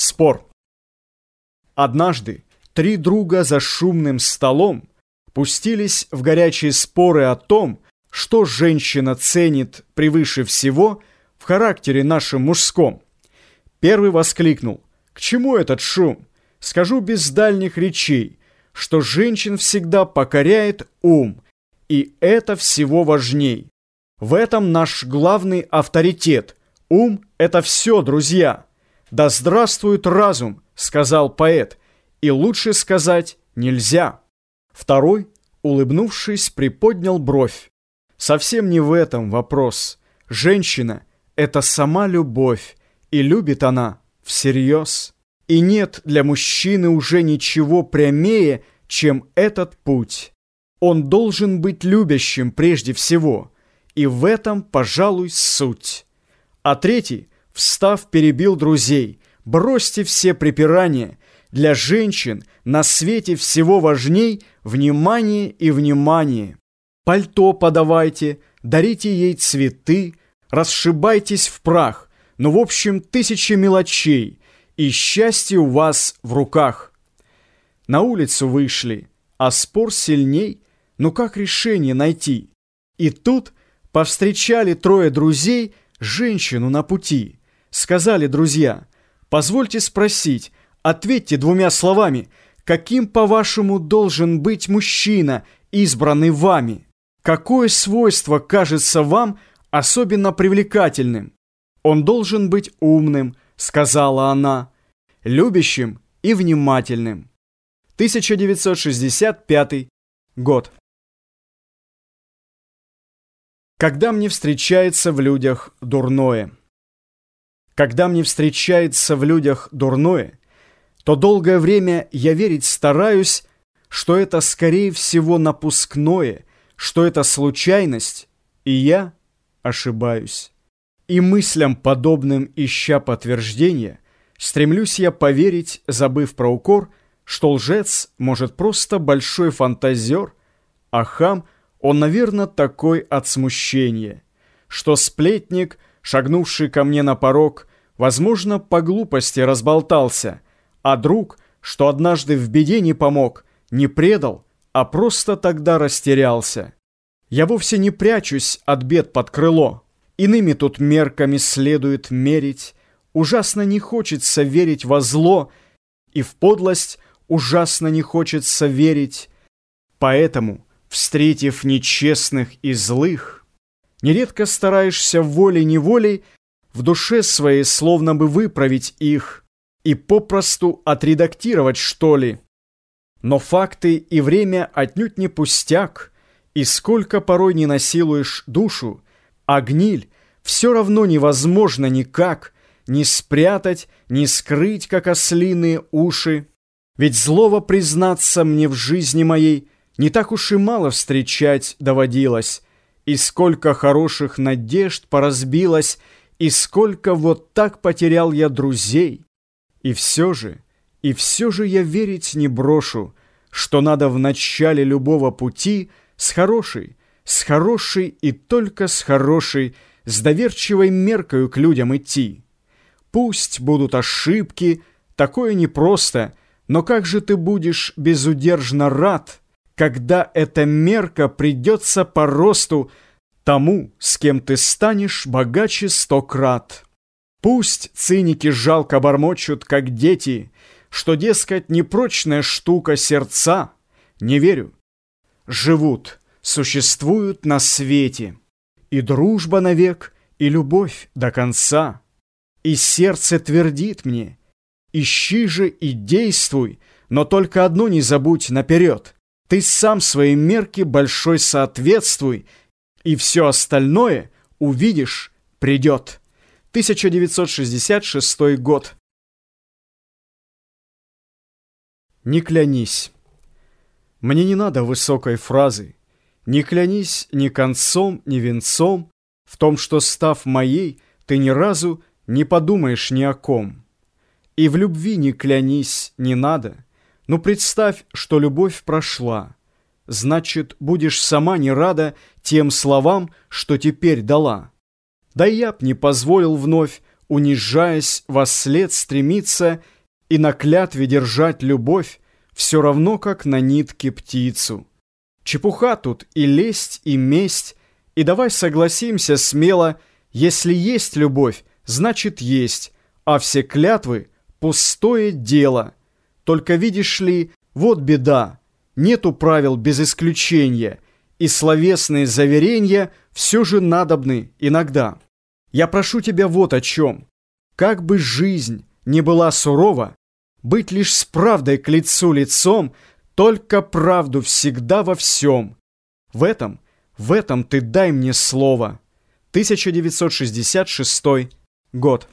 Спор. Однажды три друга за шумным столом пустились в горячие споры о том, что женщина ценит превыше всего в характере нашем мужском. Первый воскликнул, «К чему этот шум? Скажу без дальних речей, что женщин всегда покоряет ум, и это всего важней. В этом наш главный авторитет. Ум — это все, друзья». «Да здравствует разум!» — сказал поэт. «И лучше сказать нельзя». Второй, улыбнувшись, приподнял бровь. Совсем не в этом вопрос. Женщина — это сама любовь, и любит она всерьез. И нет для мужчины уже ничего прямее, чем этот путь. Он должен быть любящим прежде всего, и в этом, пожалуй, суть. А третий — Встав, перебил друзей. Бросьте все припирания. Для женщин на свете всего важней внимание и внимание. Пальто подавайте, дарите ей цветы, расшибайтесь в прах. Ну, в общем, тысячи мелочей, и счастье у вас в руках. На улицу вышли, а спор сильней. Ну, как решение найти? И тут повстречали трое друзей женщину на пути. Сказали друзья, позвольте спросить, ответьте двумя словами, каким, по-вашему, должен быть мужчина, избранный вами? Какое свойство кажется вам особенно привлекательным? Он должен быть умным, сказала она, любящим и внимательным. 1965 год. Когда мне встречается в людях дурное. Когда мне встречается в людях дурное, то долгое время я верить стараюсь, что это, скорее всего, напускное, что это случайность, и я ошибаюсь. И мыслям, подобным ища подтверждения, стремлюсь я поверить, забыв про укор, что лжец может просто большой фантазер, а хам, он, наверное, такой от смущения, что сплетник, шагнувший ко мне на порог, Возможно, по глупости разболтался, а друг, что однажды в беде не помог, не предал, а просто тогда растерялся. Я вовсе не прячусь от бед под крыло. Иными тут мерками следует мерить. Ужасно не хочется верить во зло, и в подлость ужасно не хочется верить. Поэтому, встретив нечестных и злых, нередко стараешься волей-неволей в душе своей словно бы выправить их и попросту отредактировать, что ли. Но факты и время отнюдь не пустяк, и сколько порой не насилуешь душу, а гниль все равно невозможно никак ни спрятать, ни скрыть, как ослиные уши. Ведь злого, признаться мне в жизни моей, не так уж и мало встречать доводилось, и сколько хороших надежд поразбилось, и сколько вот так потерял я друзей. И все же, и все же я верить не брошу, что надо в начале любого пути с хорошей, с хорошей и только с хорошей, с доверчивой меркою к людям идти. Пусть будут ошибки, такое непросто, но как же ты будешь безудержно рад, когда эта мерка придется по росту тому, с кем ты станешь богаче сто крат. Пусть циники жалко бормочут, как дети, что, дескать, непрочная штука сердца. Не верю. Живут, существуют на свете. И дружба навек, и любовь до конца. И сердце твердит мне, ищи же и действуй, но только одно не забудь наперед. Ты сам своей мерке большой соответствуй, и все остальное, увидишь, придет. 1966 год. Не клянись. Мне не надо высокой фразы. Не клянись ни концом, ни венцом в том, что, став моей, ты ни разу не подумаешь ни о ком. И в любви не клянись, не надо. Но представь, что любовь прошла значит, будешь сама не рада тем словам, что теперь дала. Да я б не позволил вновь унижаясь, во след стремиться и на клятве держать любовь, все равно как на нитке птицу. Чепуха тут и лесть, и месть, и давай согласимся смело, если есть любовь, значит есть, а все клятвы — пустое дело. Только видишь ли, вот беда, нету правил без исключения, и словесные заверения все же надобны иногда. Я прошу тебя вот о чем. Как бы жизнь не была сурова, быть лишь с правдой к лицу лицом, только правду всегда во всем. В этом, в этом ты дай мне слово. 1966 год.